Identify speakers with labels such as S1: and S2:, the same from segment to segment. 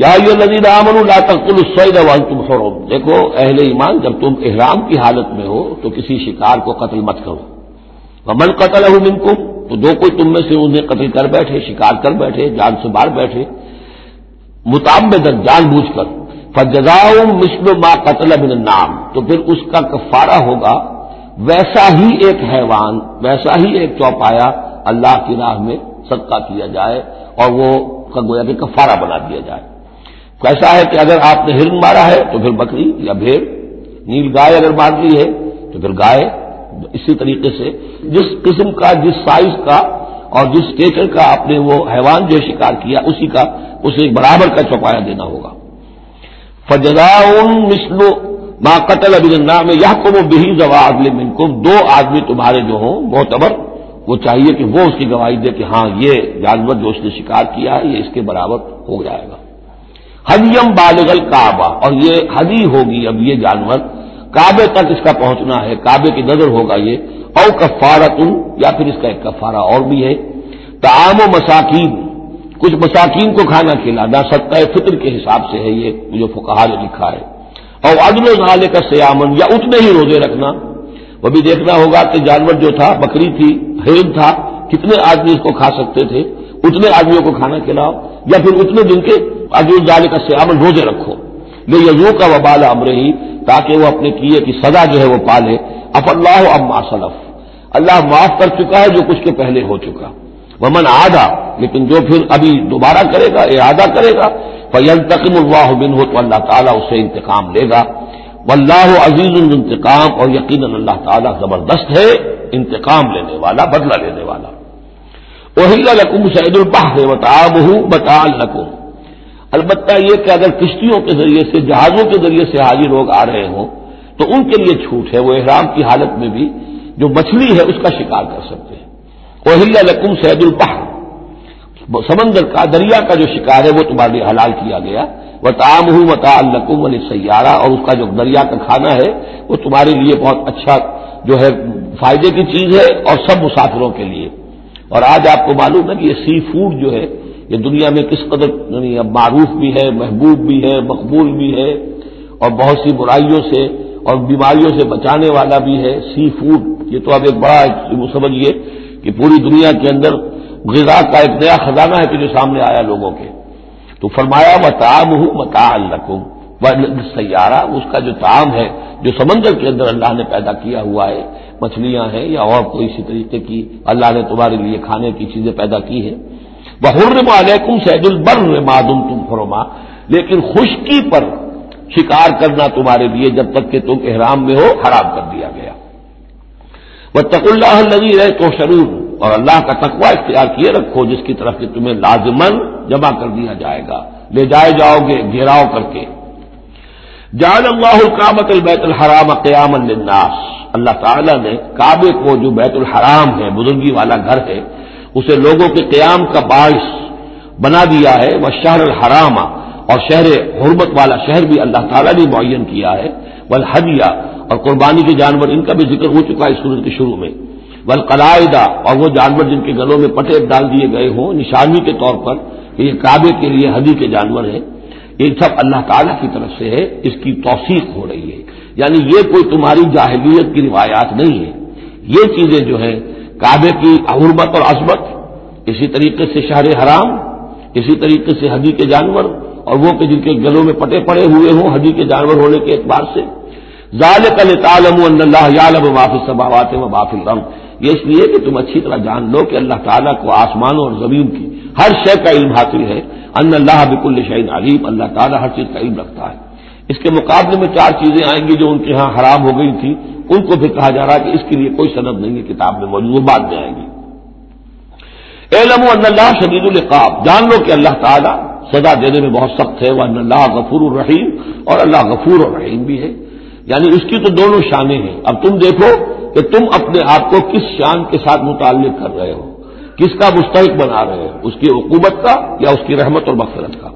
S1: یا یہ امن اللہ تقل السعید تم حرم۔ دیکھو، اہل ایمان، جب تم احرام کی حالت میں ہو، تو کسی شکار کو قتل مت کرو۔ من قتل ہوں من تو دو کوئی تم میں سے انہیں قتل کر بیٹھے، شکار کر بیٹھے، جان سے باہر بیٹھے مطابق جان بوجھ کر۔ فجزا مسلم ما قتل من النام تو پھر اس کا کفارہ ہوگا۔ ویسا ہی ایک حیوان، ویسا ہی ایک چوپایا اللہ کی راہ میں صدقہ کیا جائے اور وہ گویا کہ کفارہ بنا دیا جائے۔ کیسا ہے کہ اگر آپ نے ہرن مارا ہے تو پھر بکری یا بھیڑ، نیل گائے اگر مار لی ہے تو پھر گائے۔ اسی طریقے سے جس قسم کا، جس سائز کا اور جس ٹیچر کا آپ نے وہ حیوان جو شکار کیا، اسی کا، اسے برابر کا چوپایا دینا ہوگا۔ فجدا مسلو ماں قتل ابھی میں یہ کو وہ بہی زوا اگلے من کو دو آدمی تمہارے جو ہوں، معتبر وہ چاہیے کہ وہ اس کی گواہی دے کہ ہاں یہ جانور جو اس نے شکار کیا ہے، یہ اس کے برابر ہو جائے گا۔ ہدیم بالغل کعبہ، اور یہ ہدی ہوگی اب یہ جانور۔ کعبے تک اس کا پہنچنا ہے، کعبے کی نظر ہوگا یہ۔ او کفارت یا پھر اس کا ایک کفارہ اور بھی ہے۔ تعام و مساکین، کچھ مساکین کو کھانا کھلانا سطح فطر کے حساب سے ہے یہ، جو فکہ نے لکھا ہے۔ اور عدل و نالے کا سیامن، یا اتنے ہی روزے رکھنا۔ وہ بھی دیکھنا ہوگا کہ جانور جو تھا، بکری تھی، ہرن تھا، کتنے آدمی اس کو کھا سکتے تھے؟ اتنے آدمیوں کو کھانا کھلاؤ، یا پھر اتنے دن کے عدل جالے کا سیامن روزے رکھو۔ یہ یزو کا وبال امر ہی تاکہ وہ اپنے کیے کی سزا جو ہے وہ پالے۔ اف اللہ اب ماسلف اللہ معاف کر چکا ہے جو کچھ کے پہلے ہو چکا۔ ومن آدھا لیکن جو پھر ابھی دوبارہ کرے گا ارادہ کرے گا فیل تقم اللہ بن ہو تو اللہ تعالیٰ اسے انتقام لے گا۔ واللہ عزیز الانتقام اور یقیناً اللہ تعالیٰ زبردست ہے انتقام لینے والا، بدلہ لینے والا۔ وہی لکم سعید الباہ بتاب ہوں بتا البتہ یہ کہ اگر کشتیوں کے ذریعے سے، جہازوں کے ذریعے سے حاضر لوگ آ رہے ہوں، تو ان کے لیے چھوٹ ہے، وہ احرام کی حالت میں بھی جو مچھلی ہے، اس کا شکار کر سکتے ہیں۔ وہی لکم سعید الباہ سمندر کا دریا کا جو شکار ہے وہ تمہارے لیے حلال کیا گیا۔ وہ تام ہوں متا القم علی سیارہ اور اس کا جو دریا کا کھانا ہے وہ تمہارے لیے بہت اچھا جو ہے فائدے کی چیز ہے اور سب مسافروں کے لیے۔ اور آج آپ کو معلوم ہے کہ یہ سی فوڈ جو ہے یہ دنیا میں کس قدر یعنی اب معروف بھی ہے، محبوب بھی ہے، مقبول بھی ہے اور بہت سی برائیوں سے اور بیماریوں سے بچانے والا بھی ہے۔ سی فوڈ یہ تو اب ایک بڑا سمجھیے کہ پوری دنیا کے اندر غذا کا ایک نیا خزانہ ہے کہ جو سامنے آیا لوگوں کے۔ تو فرمایا میں تام ہوں متا الرقم سیارہ اس کا جو تعام ہے، جو سمندر کے اندر اللہ نے پیدا کیا ہوا ہے، مچھلیاں ہیں یا اور کوئی اسی طریقے کی اللہ نے تمہارے لیے کھانے کی چیزیں پیدا کی ہے وہ حرم علیکم سید البر معدم تم فرما لیکن خشکی پر شکار کرنا تمہارے لیے جب تک کہ تم احرام میں ہو، حرام کر دیا گیا۔ وہ تق اللہ نبی رہے تو شرور اور اللہ کا تقوی اختیار کیے رکھو، جس کی طرف سے تمہیں لازمن جمع کر دیا جائے گا۔ لے جائے جاؤ گے، گھیراؤ کر کے۔ جان اللہ القامت البیت الحرام قیام الناس اللہ تعالیٰ نے کعبے کو، جو بیت الحرام ہے، بزرگی والا گھر ہے، اسے لوگوں کے قیام کا باعث بنا دیا ہے۔ وہ شہر الحرام، اور شہر حرمت والا شہر بھی اللہ تعالیٰ نے معین کیا ہے۔ بل اور قربانی کے جانور، ان کا بھی ذکر ہو چکا ہے اس صورت کے شروع میں۔ بلقلائدہ اور وہ جانور جن کے گلوں میں پٹے ڈال دیے گئے ہوں، نشانی کے طور پر، کہ یہ کعبے کے لیے حدی کے جانور ہیں، یہ سب اللہ تعالیٰ کی طرف سے ہے اس کی توثیق ہو رہی ہے۔ یعنی یہ کوئی تمہاری جاہلیت کی روایات نہیں ہے۔ یہ چیزیں جو ہیں، کعبے کی حرمت اور عصمت اسی طریقے سے شہر حرام، اسی طریقے سے حدی کے جانور، اور وہ کہ جن کے گلوں میں پٹے پڑے ہوئے ہوں، حدی کے جانور ہونے کے اعتبار سے۔ ظال کل تعلم اللہ یالم معافی سباوات و معافی رم یہ اس لیے کہ تم اچھی طرح جان لو کہ اللہ تعالیٰ کو آسمانوں اور زمین کی ہر شے کا علم حاصل ہے۔ ان اللہ بک الشعین علیم اللہ تعالیٰ ہر چیز کا علم رکھتا ہے۔ اس کے مقابلے میں چار چیزیں آئیں گی جو ان کے ہاں حرام ہو گئی تھی ان کو پھر کہا جا رہا ہے کہ اس کے لیے کوئی صنعت نہیں ہے۔ کتاب میں موجود وہ بعد میں آئیں گی۔ علم اللہ شدید القاب جان لو کہ اللہ تعالیٰ سزا دینے میں بہت سخت ہے۔ وہ اللہ غفور الرحیم اور اللہ غفور الرحیم بھی ہے۔ یعنی اس کی تو دونوں شانیں ہیں۔ اب تم دیکھو کہ تم اپنے آپ کو کس شان کے ساتھ متعلق کر رہے ہو؟ کس کا مستحق بنا رہے ہو؟ اس کی حکومت کا یا اس کی رحمت اور مغفرت کا؟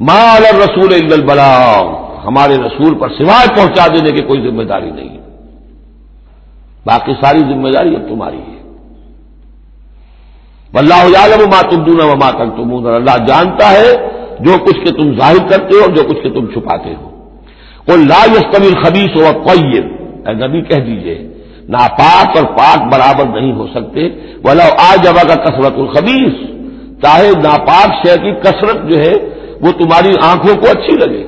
S1: ماں رسول البلا ہمارے رسول پر سوائے پہنچا دینے کی کوئی ذمہ داری نہیں باقی ساری ذمہ داری اب تمہاری ہے۔ اللہ عالم ما تم دون و ماں تک تم اللہ جانتا ہے جو کچھ کے تم ظاہر کرتے ہو جو کچھ کے تم چھپاتے ہو۔ وہ لا یستویل خبیص ہو کوئی نبی کہہ دیجیے ناپاک اور پاک برابر نہیں ہو سکتے۔ بلا آ جبا کا کثرت الخبیص چاہے ناپاک شہر کی کثرت جو ہے، وہ تمہاری آنکھوں کو اچھی لگے۔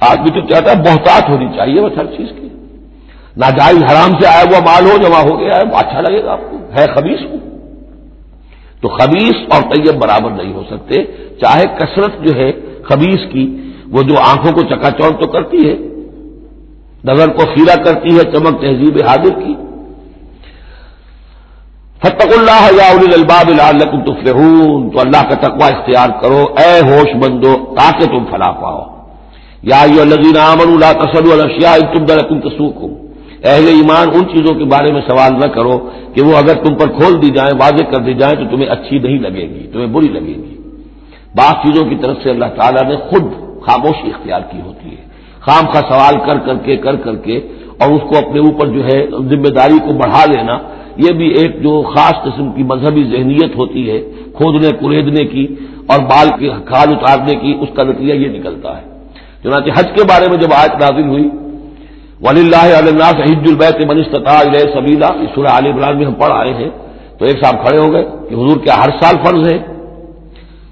S1: آدمی تو کہتا ہے بہتات ہونی چاہیے بس ہر چیز کی۔ ناجائز حرام سے آیا ہوا مال ہو، جمع ہو گیا ہے اچھا لگے گا آپ کو۔ ہے خبیص کو تو خبیص اور طیب برابر نہیں ہو سکتے۔ چاہے کثرت جو ہے خبیص کی، وہ جو آنکھوں کو چکا چوڑ تو کرتی ہے۔ نظر کو خیرہ کرتی ہے، چمک تہذیب حاضر کی۔ فتق اللہ یا الباب العلکم تفلحون۔ تو اللہ کا تقوی اختیار کرو، اے ہوش بندو تاکہ تم فلا پاؤ۔ یا الذین آمنوا لا تسلوا الاشیاء تم درکم تسوکم اہل ایمان ان چیزوں کے بارے میں سوال نہ کرو کہ وہ اگر تم پر کھول دی جائیں، واضح کر دی جائیں، تو تمہیں اچھی نہیں لگے گی، تمہیں بری لگے گی۔ بعض چیزوں کی طرف سے اللہ تعالیٰ نے خود خاموشی اختیار کی ہوتی ہے۔ خام کا سوال کر کر کے کر کر کے اور اس کو اپنے اوپر جو ہے ذمہ داری کو بڑھا لینا، یہ بھی ایک جو خاص قسم کی مذہبی ذہنیت ہوتی ہے، کھودنے، کریدنے کی اور بال کی کھاد اتارنے کی، اس کا نتیجہ یہ نکلتا ہے۔ چنانچہ حج کے بارے میں جب آج نازل ہوئی ولی اللہ علیہ حج البیت منستتا علیہ سبیلا سورہ علی عمران میں ہم پڑھ آئے ہیں۔ تو ایک صاحب کھڑے ہو گئے کہ حضور کیا ہر سال فرض ہے؟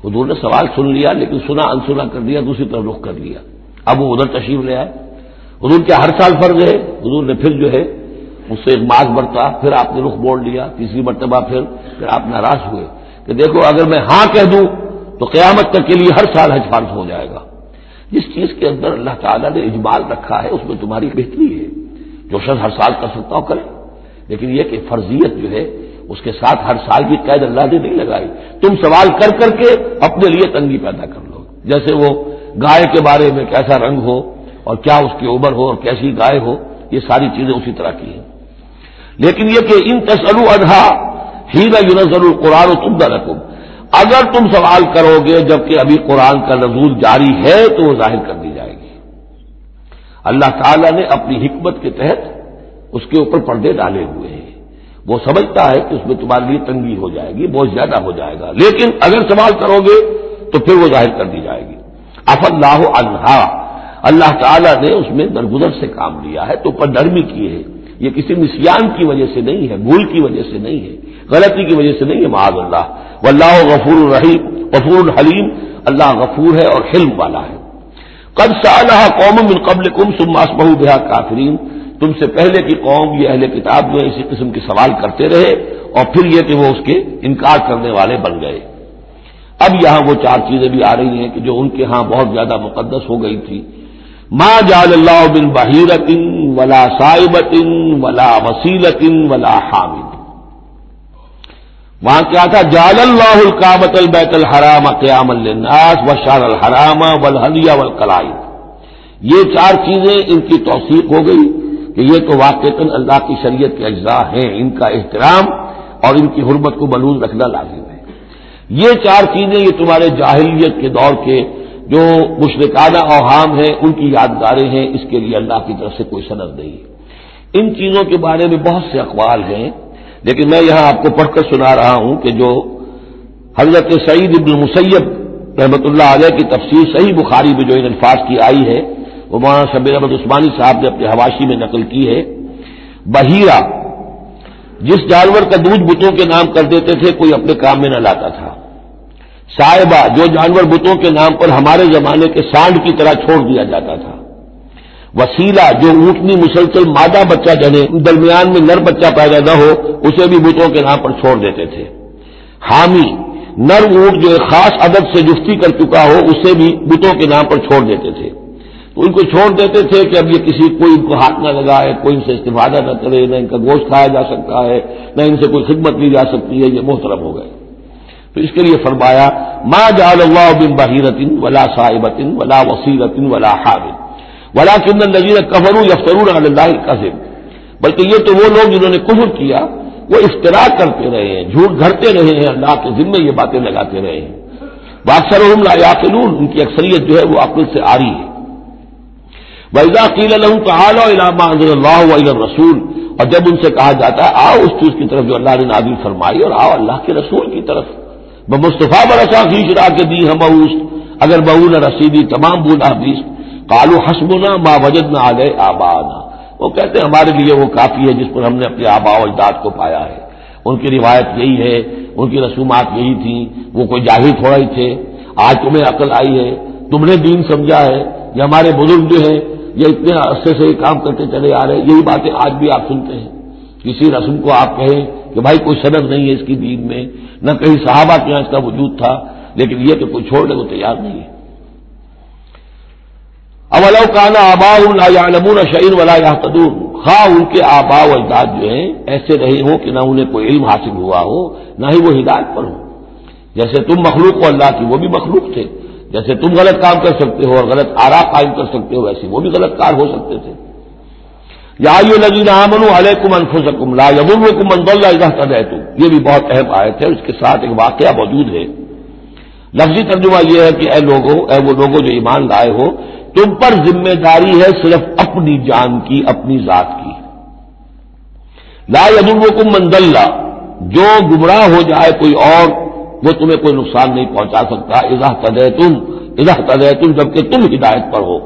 S1: حضور نے سوال سن لیا، لیکن سنا، انسنا کر دیا، دوسری طرف رخ کر لیا اب وہ ادھر تشریف لے آئے۔ حضور کیا ہر سال فرض ہے؟ حضور نے پھر جو ہے اس سے ایک ماسک برتا، پھر آپ نے رخ موڑ لیا، تیسری مرتبہ پھر پھر آپ ناراض ہوئے۔ کہ دیکھو، اگر میں ہاں کہہ دوں، تو قیامت تک کے لیے ہر سال حج فرض ہو جائے گا۔ جس چیز کے اندر اللہ تعالیٰ نے اجمال رکھا ہے، اس میں تمہاری بہتری ہے۔ جو شخص ہر سال کر سکتا ہو، کرے۔ لیکن یہ کہ فرضیت جو ہے، اس کے ساتھ ہر سال کی قید اللہ نے نہیں لگائی۔ تم سوال کر کر کے اپنے لیے تنگی پیدا کر لو۔ جیسے وہ گائے کے بارے میں کیسا رنگ ہو اور کیا اس کی عمر ہو اور کیسی گائے ہو، یہ ساری چیزیں اسی طرح کی ہیں۔ لیکن یہ کہ ان تسلو ادھا ہی نہ ضرور قرآن و تم نہ اگر تم سوال کرو گے جبکہ ابھی قرآن کا نزول جاری ہے تو وہ ظاہر کر دی جائے گی۔ اللہ تعالی نے اپنی حکمت کے تحت اس کے اوپر پردے ڈالے ہوئے ہیں۔ وہ سمجھتا ہے کہ اس میں تمہارے لیے تنگی ہو جائے گی، بہت زیادہ ہو جائے گا۔ لیکن اگر سوال کرو گے تو پھر وہ ظاہر کر دی جائے گی۔ اف اللہ اللہ اللہ تعالیٰ نے اس میں درگزر سے کام لیا ہے، تو اوپر نرمی کی ہے۔ یہ کسی نسیان کی وجہ سے نہیں ہے، بھول کی وجہ سے نہیں ہے، غلطی کی وجہ سے نہیں ہے، معاذ اللہ۔ و اللہ غفور الرحیم، غفور الحلیم، اللہ غفور ہے اور حلم والا ہے۔ قد سالہ قوم من قبل کم سم ماسمہ بہا کافرین تم سے پہلے کی قوم یہ اہل کتاب جو اسی قسم کے سوال کرتے رہے اور پھر یہ کہ وہ اس کے انکار کرنے والے بن گئے۔ اب یہاں وہ چار چیزیں بھی آ رہی ہیں کہ جو ان کے ہاں بہت زیادہ مقدس ہو گئی تھی۔ ما جال اللہ بن بحیرت ولا صاحبت ولا وسیلت ولا حامد وہاں کیا تھا؟ جال اللہ الکابت البیت الحرام قیام الناس و شار الحرام ولحلیہ ولکلائی یہ چار چیزیں ان کی توثیق ہو گئی کہ یہ تو واقع اللہ کی شریعت کے اجزاء ہیں، ان کا احترام اور ان کی حرمت کو بلوز رکھنا لازم۔ ہے یہ چار چیزیں یہ تمہارے جاہلیت کے دور کے جو مشرقانہ اوہام ہیں، ان کی یادگاریں ہیں، اس کے لیے اللہ کی طرف سے کوئی صنعت نہیں ان چیزوں کے بارے میں بہت سے اقوال ہیں، لیکن میں یہاں آپ کو پڑھ کر سنا رہا ہوں کہ جو حضرت سعید ابن مسیب رحمۃ اللہ علیہ کی تفسیر صحیح بخاری میں جو ان الفاظ کی آئی ہے، وہ مولانا شبیر احمد عثمانی صاحب نے اپنے حواشی میں نقل کی ہے۔ بحیرہ، جس جانور کا دودھ بتوں کے نام کر دیتے تھے، کوئی اپنے کام میں نہ لاتا تھا۔ صاحبہ جو جانور بتوں کے نام پر ہمارے زمانے کے سانڈ کی طرح چھوڑ دیا جاتا تھا۔ وسیلہ جو اونٹنی مسلسل مادہ بچہ جنے، درمیان میں نر بچہ پیدا نہ ہو، اسے بھی بتوں کے نام پر چھوڑ دیتے تھے۔ حامی، نر اونٹ جو ایک خاص عدد سے جفتی کر چکا ہو، اسے بھی بتوں کے نام پر چھوڑ دیتے تھے۔ تو ان کو چھوڑ دیتے تھے کہ اب یہ کسی، کوئی ان کو ہاتھ نہ لگائے، کوئی ان سے استفادہ نہ کرے، نہ ان کا گوشت کھایا جا سکتا ہے، نہ ان سے کوئی خدمت لی جا سکتی ہے، یہ محترم ہو گئے۔ تو اس کے لیے فرمایا، ما جعل اللہ بن بحیرت ولا صاحبت ولا وسیلت ولا حامد ولا کن نذیر کفرو یفترون اللہ قزم بلکہ یہ تو وہ لوگ جنہوں نے کفر کیا، وہ افطرا کرتے رہے ہیں، جھوٹ گھرتے رہے ہیں، اللہ کے ذمے یہ باتیں لگاتے رہے ہیں۔ باکثر لا یاقلون ان کی اکثریت جو ہے وہ عقل سے آ رہی ہے۔ ویزا قیل الحم تو علامہ حضر اللہ علیہ رسول اور جب ان سے کہا جاتا ہے، آؤ اس چیز کی طرف جو اللہ نے نادل فرمائی اور آؤ اللہ کے رسول کی طرف۔ وہ مصطفیٰ برسا کھینچ رہا کے دی ہم اگر بہو نہ رسیدی تمام بولا بیس کالو حسبنا ما وجد نہ آ گئے آبانا۔ وہ کہتے ہیں ہمارے لیے وہ کافی ہے جس پر ہم نے اپنے آبا و اجداد کو پایا ہے۔ ان کی روایت یہی ہے، ان کی رسومات یہی تھیں وہ کوئی جاہر تھوڑا ہی تھے۔ آج تمہیں عقل آئی ہے۔ تم نے دین سمجھا ہے۔ یہ ہمارے بزرگ جو ہیں، یہ اتنے عرصے سے کام کرتے چلے آ رہے ہیں۔ یہی باتیں آج بھی آپ سنتے ہیں۔ کسی رسم کو آپ کہیں کہ بھائی کوئی صنعت نہیں ہے اس کی دین میں، نہ کہیں صحابہ کے یہاں اس کا وجود تھا، لیکن یہ کہ کوئی چھوڑنے کو تیار نہیں ہے۔ اولو کانا آبا نمون شعین ولا تدور خواہ ہاں، ان کے آبا و اجداد جو ہیں، ایسے رہے ہو کہ نہ انہیں کوئی علم حاصل ہوا ہو، نہ ہی وہ ہدایت پر ہو جیسے تم مخلوق ہو اللہ کی، وہ بھی مخلوق تھے۔ جیسے تم غلط کام کر سکتے ہو اور غلط آرا قائم کر سکتے ہو، ویسے وہ بھی غلط کار ہو سکتے تھے۔ یا لگی امن علیہ کم انفسکم لا یمن یہ بھی بہت اہم آیت ہے، اس کے ساتھ ایک واقعہ موجود ہے۔ لفظی ترجمہ یہ ہے کہ اے لوگوں اے وہ لوگوں جو ایمان لائے ہو، تم پر ذمہ داری ہے صرف اپنی جان کی، اپنی ذات کی۔ لا یدم مند اللہ جو گمراہ ہو جائے کوئی اور، وہ تمہیں کوئی نقصان نہیں پہنچا سکتا۔ اضح تدے تم اضح تدے تم جبکہ تم ہدایت پر ہو۔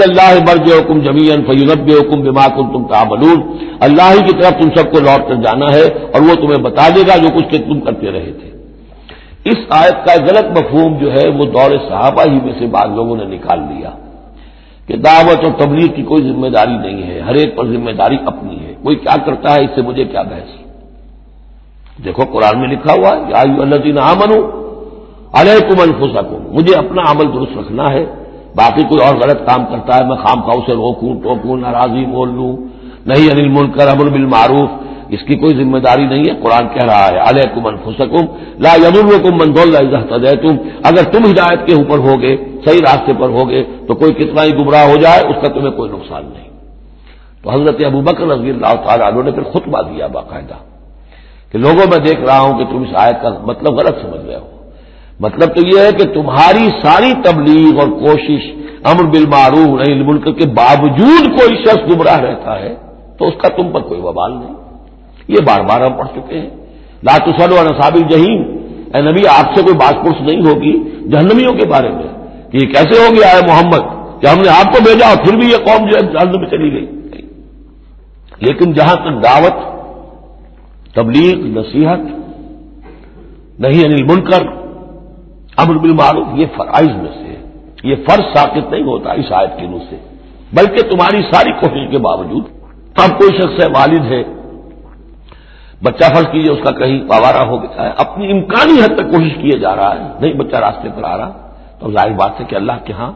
S1: اللہ برج حکم جمیل فیونب حکم بما کن تم تابلون اللہ ہی کی طرف تم سب کو لوٹ کر جانا ہے اور وہ تمہیں بتا دے گا جو کچھ کہ تم کرتے رہے تھے۔ اس آیت کا غلط مفہوم جو ہے وہ دور صحابہ ہی میں سے بعض لوگوں نے نکال لیا کہ دعوت اور تبلیغ کی کوئی ذمہ داری نہیں ہے، ہر ایک پر ذمہ داری اپنی ہے۔ کوئی کیا کرتا ہے، اس سے مجھے کیا بحث؟ دیکھو قرآن میں لکھا ہوا ہے اللہ دین آمن علیہ کم مجھے اپنا عمل درست رکھنا ہے۔ باقی کوئی اور غلط کام کرتا ہے، میں خام خاؤ سے روکوں، ٹوکوں، ناراضی بول لوں۔ نہیں، انل ملک امر بل معروف اس کی کوئی ذمہ داری نہیں ہے، قرآن کہہ رہا ہے علیہ کمن فسکم لا یدم من تم اگر تم ہدایت کے اوپر ہوگے، صحیح راستے پر ہوگے، تو کوئی کتنا ہی گمراہ ہو جائے، اس کا تمہیں کوئی نقصان نہیں۔ تو حضرت ابو بکر رضی اللہ تعالیٰ عنہ نے پھر خطبہ دیا باقاعدہ کہ لوگوں میں دیکھ رہا ہوں کہ تم اس آیت کا مطلب غلط سمجھ رہے ہو۔ مطلب تو یہ ہے کہ تمہاری ساری تبلیغ اور کوشش امر بالمعروف نہیں ملک کے باوجود کوئی شخص گمراہ رہتا ہے تو اس کا تم پر کوئی وبال نہیں۔ یہ بار بار ہم پڑھ چکے ہیں۔ لاتسل و نصاب جہیم اے نبی، آپ سے کوئی بات پرس نہیں ہوگی جہنمیوں کے بارے میں۔ کہ یہ کیسے ہو گیا ہے محمد؟ کہ ہم نے آپ کو بھیجا اور پھر بھی یہ قوم جو ہے جہنم میں چلی گئی۔ لیکن جہاں تک دعوت، تبلیغ، نصیحت نہیں انل منکر امر بالمعروف یہ فرائض میں سے، یہ فرض ثابت نہیں ہوتا اس آیت کے منہ سے، بلکہ تمہاری ساری کوشش کے باوجود اب کوئی شخص ہے، والد ہے، بچہ فرض کیجیے اس کا کہیں پوارا ہو گیا ہے، اپنی امکانی حد تک کوشش کیے جا رہا ہے، نہیں بچہ راستے پر آ رہا، تو ظاہر بات ہے کہ اللہ کے ہاں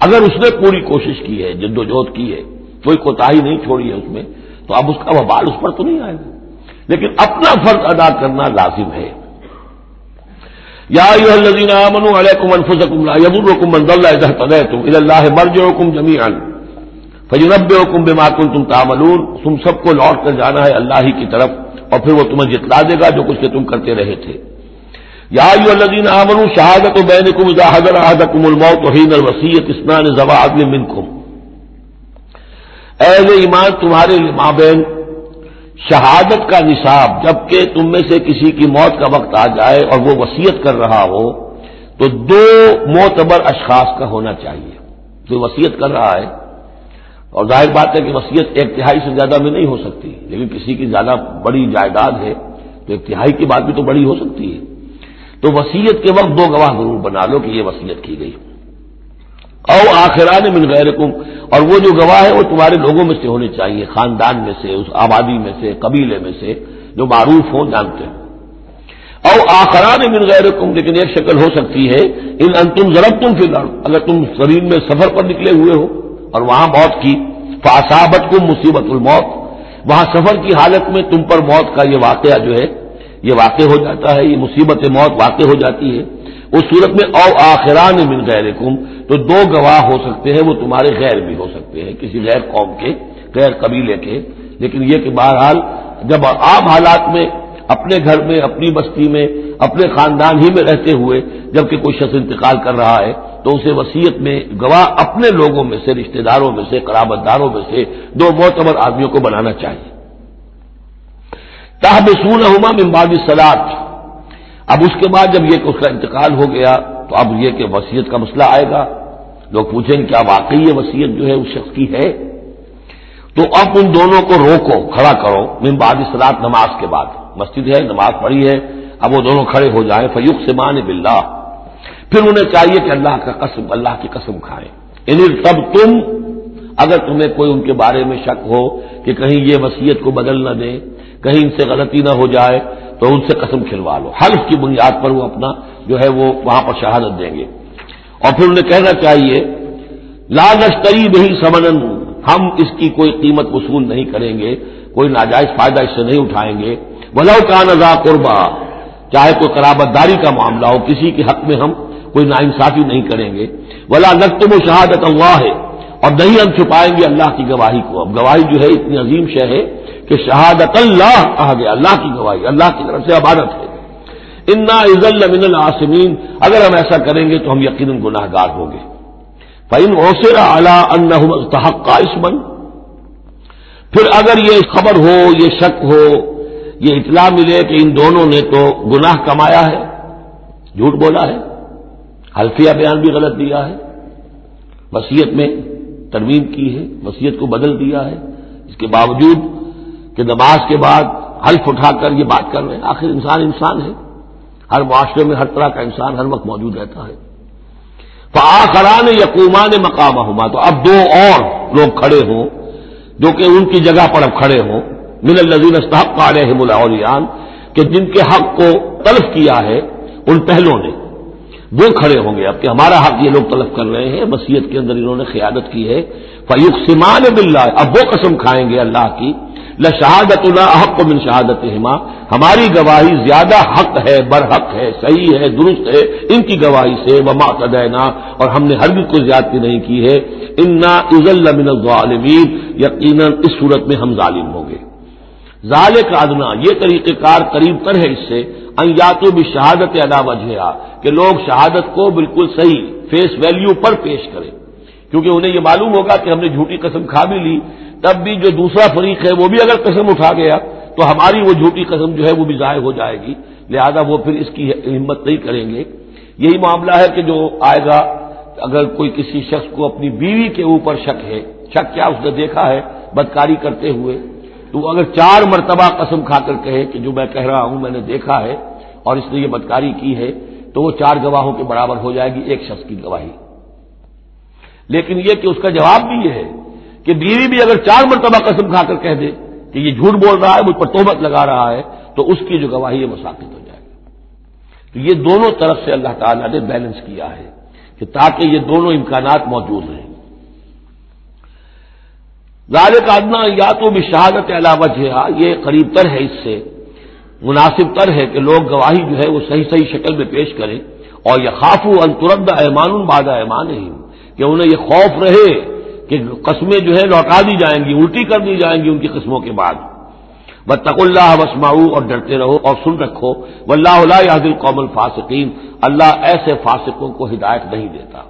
S1: اگر اس نے پوری کوشش کی ہے، جد و جہد کی ہے، کوئی کوتا نہیں چھوڑی ہے اس میں، تو اب اس کا وبال اس پر تو نہیں آئے گا۔ لیکن اپنا فرض ادا کرنا لازم ہے۔ یا الذین آمنوا علیکم انفسکم لا یضرکم من ضل اذا هدیتم الى الله مرجعکم جميعا فینبئکم بما کنتم تعملون تم سب کو لوٹ کر جانا ہے اللہ ہی کی طرف اور پھر وہ تمہیں جتلا دے گا جو کچھ کہ تم کرتے رہے تھے۔ یا الذین آمنوا شہادت بینکم اذا حضر احدکم الموت حين الوصیت اسنان ذوا عدل منکم۔ اہل ایمان تمہارے مابین شہادت کا نصاب جبکہ تم میں سے کسی کی موت کا وقت آ جائے اور وہ وسیعت کر رہا ہو، تو دو معتبر اشخاص کا ہونا چاہیے۔ جو وسیعت کر رہا ہے۔ اور ظاہر بات ہے کہ وسیعت ایک تہائی سے زیادہ میں نہیں ہو سکتی، لیکن کسی کی زیادہ بڑی جائیداد ہے، تو ایک تہائی کی بات بھی تو بڑی ہو سکتی ہے۔ تو وسیعت کے وقت دو گواہ ضرور بنا لو کہ یہ وسیعت کی گئی۔ او آخران من غیرکم، اور وہ جو گواہ ہے وہ تمہارے لوگوں میں سے ہونے چاہیے، خاندان میں سے، اس آبادی میں سے، قبیلے میں سے، جو معروف ہوں جانتے ہیں او آخران من غیرکم، لیکن ایک شکل ہو سکتی ہے، ان انتم ضرب تم فی اگر تم زمین میں سفر پر نکلے ہوئے ہو، اور وہاں موت کی فاسابت کو مصیبت الموت۔ وہاں سفر کی حالت میں تم پر موت کا یہ واقعہ جو ہے، یہ واقع ہو جاتا ہے، یہ مصیبت موت واقع ہو جاتی ہے۔ اس صورت میں او آخران من غیر تو دو گواہ ہو سکتے ہیں، وہ تمہارے غیر بھی ہو سکتے ہیں، کسی غیر قوم کے، غیر قبیلے کے۔ لیکن یہ کہ بہرحال جب عام حالات میں، اپنے گھر میں، اپنی بستی میں، اپنے خاندان ہی میں رہتے ہوئے جبکہ کوئی شخص انتقال کر رہا ہے، تو اسے وسیعت میں گواہ اپنے لوگوں میں سے، رشتہ داروں میں سے، قرابت داروں میں سے دو معتبر آدمیوں کو بنانا چاہیے۔ تاہب سون ہوما ممباد سلاد اب اس کے بعد جب یہ اس کا انتقال ہو گیا تو اب یہ کہ وسیعت کا مسئلہ آئے گا۔ لوگ پوچھیں کیا واقعی یہ وسیعت جو ہے اس شخص کی ہے؟ تو اب ان دونوں کو روکو، کھڑا کرو۔ من بعد سلاد نماز کے بعد۔ مسجد ہے، نماز پڑھی ہے۔ اب وہ دونوں کھڑے ہو جائیں۔ فیوق سے مان بلّہ پھر انہیں چاہیے کہ اللہ کا قسم، اللہ کی قسم کھائیں۔ ان تب تم اگر تمہیں کوئی ان کے بارے میں شک ہو کہ کہیں یہ وسیعت کو بدل نہ دیں، کہیں ان سے غلطی نہ ہو جائے تو ان سے قسم کھلوا لو۔ حلف کی بنیاد پر وہ اپنا جو ہے وہ وہاں پر شہادت دیں گے۔ اور پھر انہیں کہنا چاہیے، لا نشتری بہی سمن ہم اس کی کوئی قیمت وصول نہیں کریں گے، کوئی ناجائز فائدہ اس سے نہیں اٹھائیں گے۔ ولو کا نزا قربا، چاہے کوئی قرابت داری کا معاملہ ہو، کسی کے حق میں ہم کوئی ناانصافی نہیں کریں گے۔ ولا نقتم و شہادت اللہ ہے اور نہیں ہم چھپائیں گے اللہ کی گواہی کو۔ اب گواہی جو ہے اتنی عظیم شہ ہے کہ شہادت اللہ کہا گیا، اللہ کی گواہی، اللہ کی طرف سے عبادت ہے۔ انا عزل من العاصمین اگر ہم ایسا کریں گے تو ہم یقیناً گناہ گار ہوں گے۔ فعین اوسر اعلیٰ تحق کا اسمن پھر اگر یہ خبر ہو، یہ شک ہو، یہ اطلاع ملے کہ ان دونوں نے تو گناہ کمایا ہے، جھوٹ بولا ہے، حلفیہ بیان بھی غلط دیا ہے وسیعت میں ترمیم کی ہے وسیعت کو بدل دیا ہے۔ اس کے باوجود کہ نماز کے بعد حلف اٹھا کر یہ بات کر رہے ہیں، آخر انسان انسان ہے۔ ہر معاشرے میں ہر طرح کا انسان ہر وقت موجود رہتا ہے۔ تو آخران یقومان مقام ہوا تو اب دو اور لوگ کھڑے ہوں جو کہ ان کی جگہ پر اب کھڑے ہوں۔ من الزین استحق علیہم الاولیان کہ جن کے حق کو تلف کیا ہے، ان پہلوں نے۔ وہ کھڑے ہوں گے اب کہ ہمارا حق یہ لوگ طلب کر رہے ہیں وسیعت کے اندر انہوں نے قیادت کی ہے۔ فیوق سمان بلّہ اب وہ قسم کھائیں گے اللہ کی۔ شہادت اللہ حق من شہادت ہما ہماری گواہی زیادہ حق ہے، برحق ہے، صحیح ہے، درست ہے، ان کی گواہی سے۔ وما تدینا اور ہم نے ہر بھی کوئی زیادتی نہیں کی ہے۔ انا عز من الظالمین یقیناً اس صورت میں ہم ظالم ہوں گے۔ ظال کا یہ طریقہ کار قریب تر ہے اس سے۔ تو بھی شہادت ادا وجہ کہ لوگ شہادت کو بالکل صحیح فیس ویلیو پر پیش کریں۔ کیونکہ انہیں یہ معلوم ہوگا کہ ہم نے جھوٹی قسم کھا بھی لی، تب بھی جو دوسرا فریق ہے وہ بھی اگر قسم اٹھا گیا، تو ہماری وہ جھوٹی قسم جو ہے وہ بھی ضائع ہو جائے گی۔ لہذا وہ پھر اس کی ہمت نہیں کریں گے۔ یہی معاملہ ہے کہ جو آئے گا، اگر کوئی کسی شخص کو اپنی بیوی کے اوپر شک ہے، شک کیا اس نے دیکھا ہے؟ بدکاری کرتے ہوئے۔ تو اگر چار مرتبہ قسم کھا کر کہے کہ جو میں کہہ رہا ہوں، میں نے دیکھا ہے اور اس نے یہ بدکاری کی ہے تو وہ چار گواہوں کے برابر ہو جائے گی، ایک شخص کی گواہی۔ لیکن یہ کہ اس کا جواب بھی یہ ہے کہ بیوی بھی اگر چار مرتبہ قسم کھا کر کہہ دے کہ یہ جھوٹ بول رہا ہے، مجھ پر تومت لگا رہا ہے، تو اس کی جو گواہی ہے وہ ثابت ہو جائے گی۔ تو یہ دونوں طرف سے اللہ تعالیٰ نے بیلنس کیا ہے کہ تاکہ یہ دونوں امکانات موجود رہیں۔ ظال کا ادنا یا تو بھی شہادت علاوہ یہ قریب تر ہے اس سے۔ مناسب تر ہے کہ لوگ گواہی جو ہے وہ صحیح صحیح شکل میں پیش کریں اور یہ خاف انترد ایمان الباد ایمان ہی کہ انہیں یہ خوف رہے کہ قسمیں جو ہے لوٹا دی جائیں گی، الٹی کر دی جائیں گی ان کی قسموں کے بعد۔ بتق اللہ وسماؤ اور ڈرتے رہو اور سن رکھو۔ و اللہ اللہ دل قوم الفاسقین، اللہ ایسے فاسقوں کو ہدایت نہیں دیتا۔